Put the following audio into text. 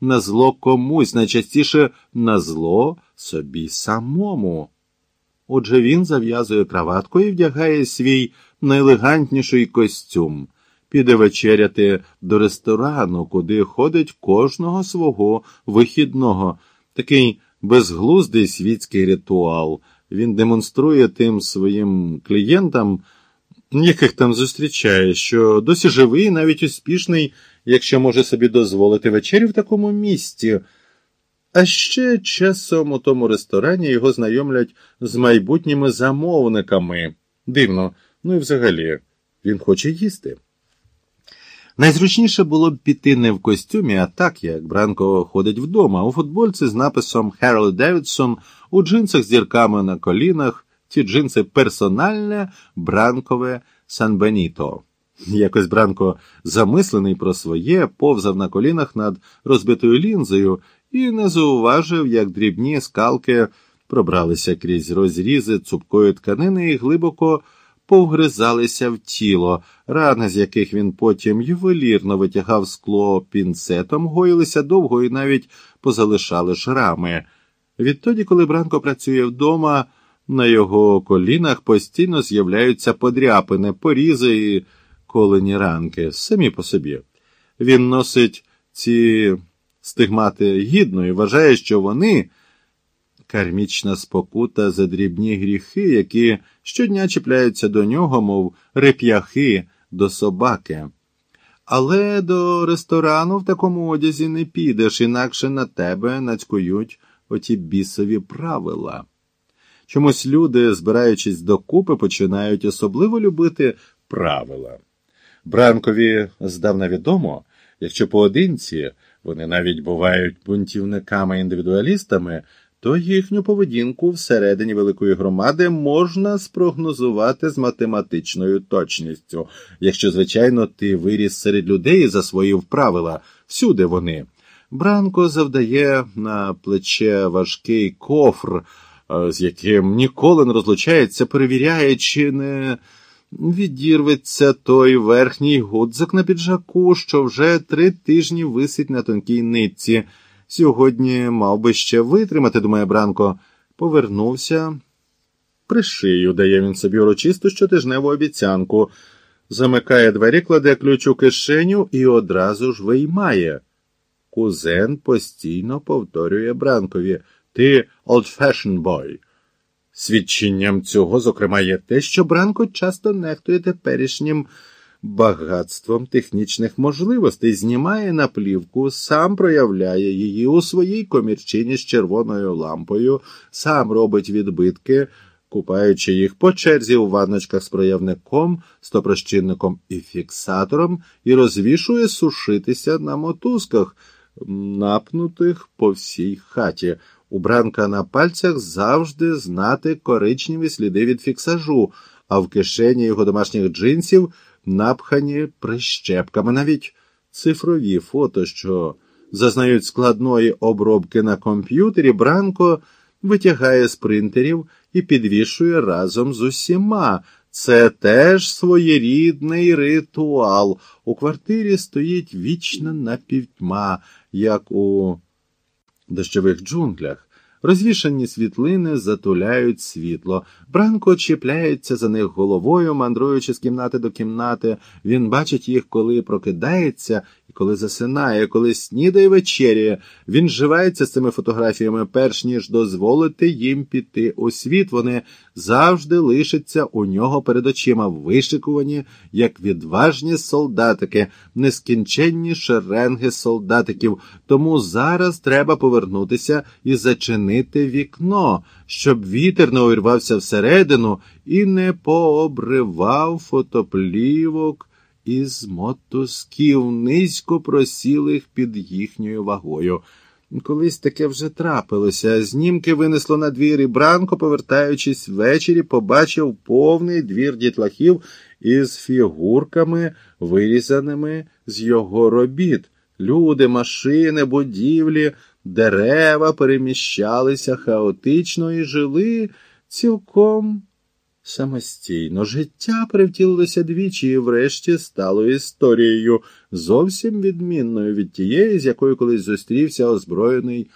на зло комусь, найчастіше на зло собі самому. Отже він зав'язує краватку і вдягає свій найелегантніший костюм, піде вечеряти до ресторану, куди ходить кожного свого вихідного, такий безглуздий світський ритуал. Він демонструє тим своїм клієнтам, яких там зустрічає, що досі живий, навіть успішний, якщо може собі дозволити вечерю в такому місці. А ще часом у тому ресторані його знайомлять з майбутніми замовниками. Дивно, ну і взагалі, він хоче їсти. Найзручніше було б піти не в костюмі, а так, як Бранко ходить вдома, у футбольці з написом Харлей Девідсон, у джинсах з дірками на колінах, ті джинси персональне, бранкове Сан-Беніто. Якось Бранко, замислений про своє, повзав на колінах над розбитою лінзою і не зауважив, як дрібні скалки пробралися крізь розрізи цупкої тканини і глибоко повгризалися в тіло, рани, з яких він потім ювелірно витягав скло пінцетом, гоїлися довго і навіть позалишали шрами. Відтоді, коли Бранко працює вдома, на його колінах постійно з'являються подряпини, порізи і колені ранки, самі по собі. Він носить ці стигмати гідно і вважає, що вони кармічна спокута за дрібні гріхи, які щодня чіпляються до нього, мов реп'яхи до собаки. Але до ресторану в такому одязі не підеш, інакше на тебе нацькують оті бісові правила. Чомусь люди, збираючись докупи, починають особливо любити правила. Бранкові здавна відомо, якщо поодинці вони навіть бувають бунтівниками-індивідуалістами, то їхню поведінку всередині великої громади можна спрогнозувати з математичною точністю, якщо, звичайно, ти виріс серед людей і засвоїв правила, всюди вони. Бранко завдає на плече важкий кофр, з яким ніколи не розлучається, перевіряє, чи не відірветься той верхній гудзик на піджаку, що вже три тижні висить на тонкій нитці. Сьогодні мав би ще витримати, думає Бранко, повернувся. При шию дає він собі урочисту щотижневу обіцянку, замикає двері, кладе ключ у кишеню і одразу ж виймає. Кузен постійно повторює Бранкові Ти boy. Свідченням цього, зокрема, є те, що Бранко часто нехтує теперішнім багатством технічних можливостей, знімає наплівку, сам проявляє її у своїй комірчині з червоною лампою, сам робить відбитки, купаючи їх по черзі у ванночках з проявником, стопрощинником і фіксатором, і розвішує сушитися на мотузках, напнутих по всій хаті. У Бранка на пальцях завжди знати коричневі сліди від фіксажу, а в кишені його домашніх джинсів напхані прищепками, навіть цифрові фото, що зазнають складної обробки на комп'ютері, Бранко витягає з принтерів і підвішує разом з усіма. Це теж своєрідний ритуал. У квартирі стоїть вічна напівтьма, як у дощових джунглях. Розвішані світлини затуляють світло. Бранко чіпляється за них головою, мандруючи з кімнати до кімнати. Він бачить їх, коли прокидається і коли засинає, коли снідає вечеряє. Він живається з цими фотографіями, перш ніж дозволити їм піти у світ. Вони завжди лишаться у нього перед очима, вишикувані, як відважні солдатики, нескінченні шеренги солдатиків. Тому зараз треба повернутися і зачинити вікно, щоб вітер не увірвався всередину і не пообривав фотоплівок із мотузків, низько просілих під їхньою вагою. Колись таке вже трапилося. Знімки винесло на двір і Бранко, повертаючись ввечері, побачив повний двір дітлахів із фігурками, вирізаними з його робіт. Люди, машини, будівлі, дерева переміщалися хаотично і жили цілком самостійно. Життя привтілилося двічі і врешті стало історією, зовсім відмінною від тієї, з якою колись зустрівся озброєний